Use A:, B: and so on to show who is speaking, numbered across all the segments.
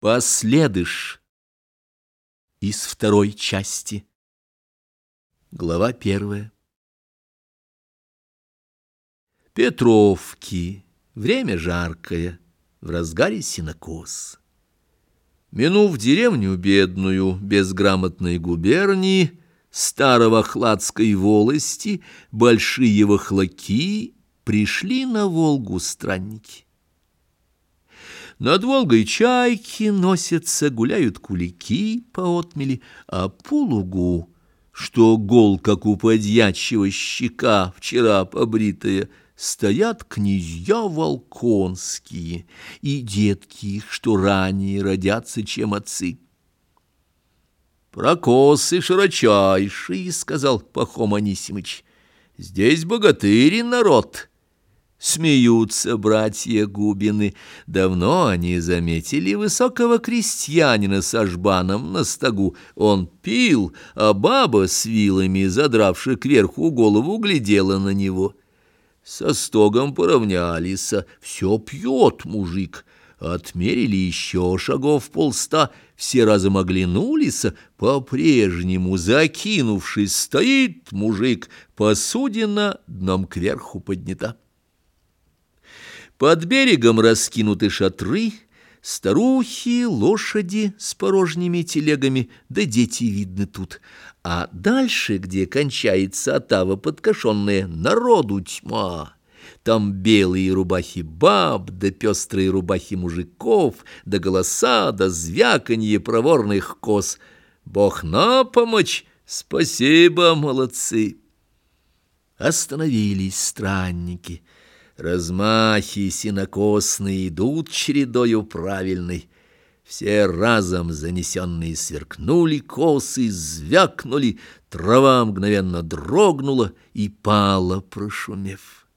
A: Последыш из второй части. Глава первая. Петровки. Время жаркое, в разгаре синокос. Минув деревню бедную, безграмотной губернии, старого хладской волости, большие вахлаки, пришли на Волгу странники. Над Волгой чайки носятся, гуляют кулики по отмели, а по лугу, что гол, как у подьячего щека, вчера побритая, стоят князья волконские и детки их, что ранее родятся, чем отцы. «Прокосы широчайшие», — сказал Пахом Анисимыч, — «здесь богатыри народ». Смеются братья Губины. Давно они заметили высокого крестьянина с ажбаном на стогу. Он пил, а баба с вилами, задравши кверху голову, глядела на него. Со стогом поравнялись, все пьет мужик. Отмерили еще шагов полста, все разом оглянулись, по-прежнему, закинувшись, стоит мужик, посудина дном кверху поднята. Под берегом раскинуты шатры, старухи, лошади с порожними телегами, да дети видны тут. А дальше, где кончается отава подкошенная, народу тьма. Там белые рубахи баб, да пестрые рубахи мужиков, да голоса, да звяканье проворных коз. Бог на помощь, спасибо, молодцы. Остановились странники — Размахи синокосные идут чередою правильной. Все разом занесенные сверкнули, косы звякнули, трава мгновенно дрогнула и пала, прошумев.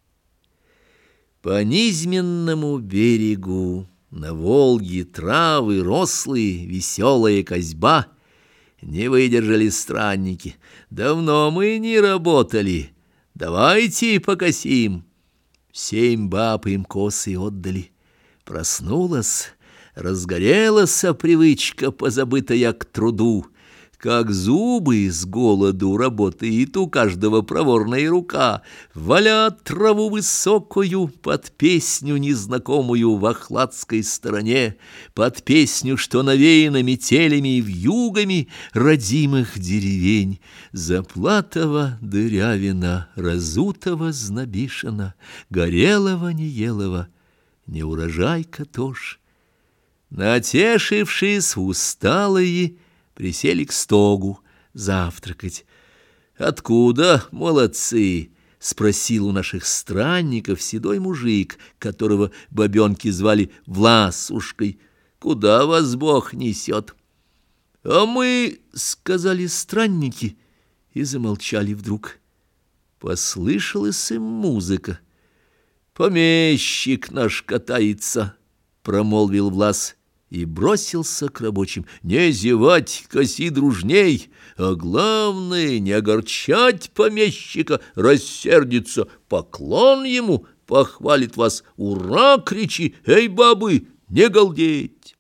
A: По низменному берегу на Волге травы рослые, веселая козьба. Не выдержали странники. Давно мы не работали. Давайте покосим. Семь баб им косы отдали. Проснулась, разгорелась привычка, позабытая к труду, как зубы с голоду работает у каждого проворная рука, валят траву высокую под песню незнакомую в охладской стороне, под песню, что навеяна метелями и вьюгами родимых деревень, Заплатова дырявина, разутого знобишина, горелого неелого, не урожайка тоже. Натешившись усталые, присели к стогу завтракать. «Откуда, молодцы?» — спросил у наших странников седой мужик, которого бабенки звали Власушкой. «Куда вас Бог несет?» «А мы...» — сказали странники и замолчали вдруг. Послышалась им музыка. «Помещик наш катается», — промолвил Влас и бросился к рабочим. Не зевать, коси дружней, а главное, не огорчать помещика, рассердится, поклон ему, похвалит вас, ура, кричи, эй, бабы, не галдеть.